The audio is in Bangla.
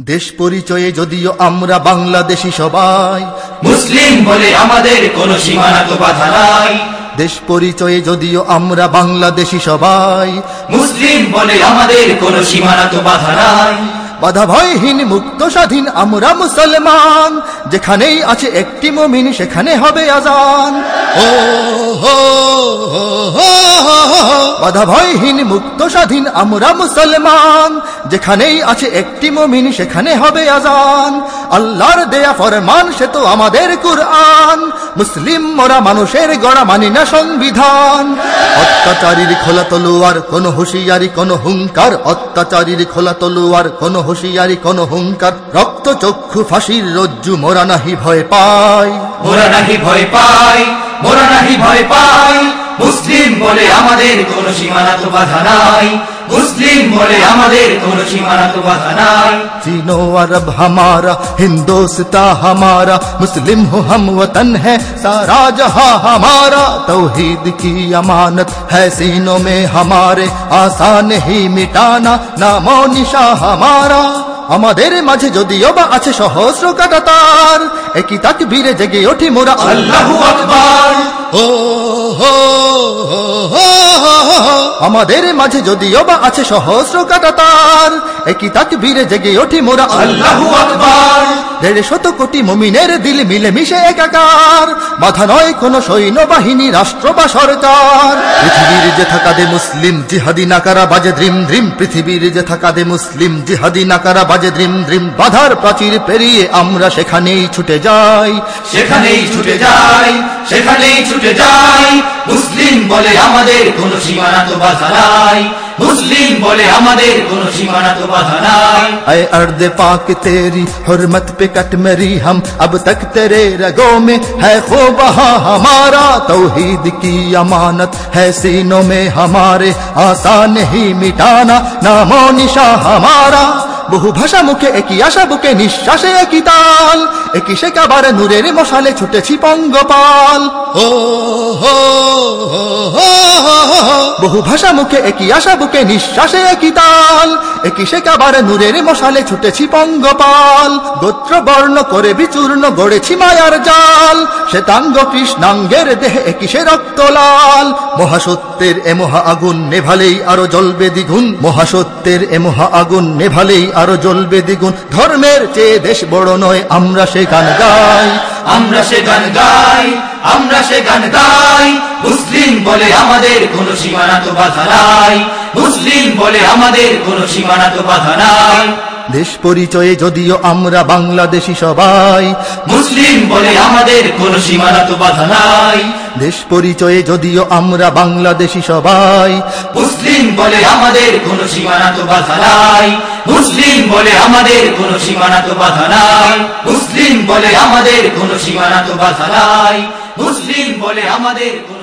দেশ পরিচয়ে যদিও আমরা বাংলাদেশি সবাই। মুসলিম বলে আমাদের কোনো সীমানা তো বাধা নাই। দেশ পরিচয়ে যদিও আমরা বাংলাদেশি সবাই। মুসলিম বলে আমাদের কোনো সীমানা তো বাধা নাই। বাধা ভয়হীন মুক্ত স্বাধীন আমরা মুসলমান। যেখানেই আছে একটি মমিন সেখানে হবে আজান। ও হো হো, হো, হো, হো। বাধা ভয়হীন মুক্ত স্বাধীন আমরা মুসলমান। যেখানেই আছে একটি মমিন সেখানে হবে আজান। আল্লাহর দেয়া ফরমান সে তো আমাদের কুরআন। মুসলিম মোরা মানুষের গড়া মানি না সংবিধান। অত্যাচারীর খোলা তলোয়ার কোন হুঁশিয়ারি কোন হুঙ্কার অত্যাচারীর খোলা তলোয়ার কোন হুঁশিয়ারি কোন হুঙ্কার, রক্ত চক্ষু ফাঁসির রজ্জু মোরা নাহি ভয় পাই। মোরা নাহি ভয় পাই, মোরা নাহি ভয় পাই। মুসলিম বলে আমাদের কোন সীমানা তো বাধা নাই। মুসলিম বলে আমাদের কোনো সীমানা তো বাধা নাই चीनो अरब हमारा हिंदोस्ता हमारा मुस्लिम हो हम वतन है सारा जहां हमारा तौहीद की अमानत है सीनों में हमारे आसान ही मिटाना नामो निशा हमारा আমাদের মাঝে যদিও বা আছে সহস্র কাটাতার একই তাক বীরে জেগে ওঠি মোরা আল্লাহু আকবার ও আমাদের মাঝে যদিও বা আছে সহস্র কাটাতার একই তাক বীরে জেগে ওঠি মোরা আল্লাহু। আকবার। দেড় শত কোটি মমিনের দিল মিলে মিশে একাকার। বাধা নয় কোন সৈন্য বাহিনী রাষ্ট্র বা সরকার। পৃথিবীর যে থাকা দে মুসলিম জিহাদি নাকারা বাজে দ্রিম দ্রিম। পৃথিবীর যে থাকা দে মুসলিম জিহাদি নাকারা বাজে দ্রিম দ্রিম। বাধার প্রাচীর পেরিয়ে আমরা সেখানেই ছুটে যাই। সেখানেই ছুটে যাই সেখানেই ছুটে যাই। মুসলিম বলে আমাদের কোনো সীমানা তো বাধা নাই। مسلم بولے ہمارے دونوں سیمانہ تو اے ارد پاک تیری حرمت پہ کٹ مری ہم، اب تک تیرے رگوں میں ہے خوبہا ہمارا توحید کی امانت ہے سینوں میں ہمارے آسان ہی مٹانا۔ نام و نشا ہمارا বহু ভাষা মুখে একই আশা বুকে নিঃশ্বাসে একই তাল। একই সে কাবার নূরের মশালে ছুটেছি পঙ্গপাল। ও হো। বহু ভাষা মুখে একই আশা বুকে নিঃশ্বাসে একই তাল। একই সে কাবার নূরের মশালে ছুটেছি পঙ্গপাল। গোত্র বর্ণ করে বিচূর্ণ গড়েছি মায়ার জাল। শ্বেতাঙ্গ কৃষ্ণাঙ্গের দেহে একই সে রক্ত লাল। মহাসত্যের এ মহা আগুন নেভালেই আরও জ্বলবে দ্বিগুণ। মহাসত্যের এ মহা আগুন নেভালেই আরও জ্বলবে দ্বিগুণ। ধর্মের চেয়ে দেশ বড় নয়, আমরা সে গান গাই। আমরা সে গান গাই, আমরা সে গান গাই। মুসলিম বলে আমাদের কোনো সীমানা তো বাধা নাই। মুসলিম বলে আমাদের কোনো সীমানা তো বাধা নাই। দেশ পরিচয়ে যদিও আমরা বাংলাদেশি সবাই, মুসলিম বলে আমাদের কোনো সীমানা তো বাধা নাই। দেশ পরিচয়ে যদিও আমরা বাংলাদেশি সবাই, মুসলিম বলে আমাদের কোনো সীমানা তো বাধা নাই। মুসলিম বলে আমাদের কোনো সীমানা তো বাধা নাই। মুসলিম বলে আমাদের কোনো সীমানা তো বাধা নাই। মুসলিম বলে আমাদের কোনো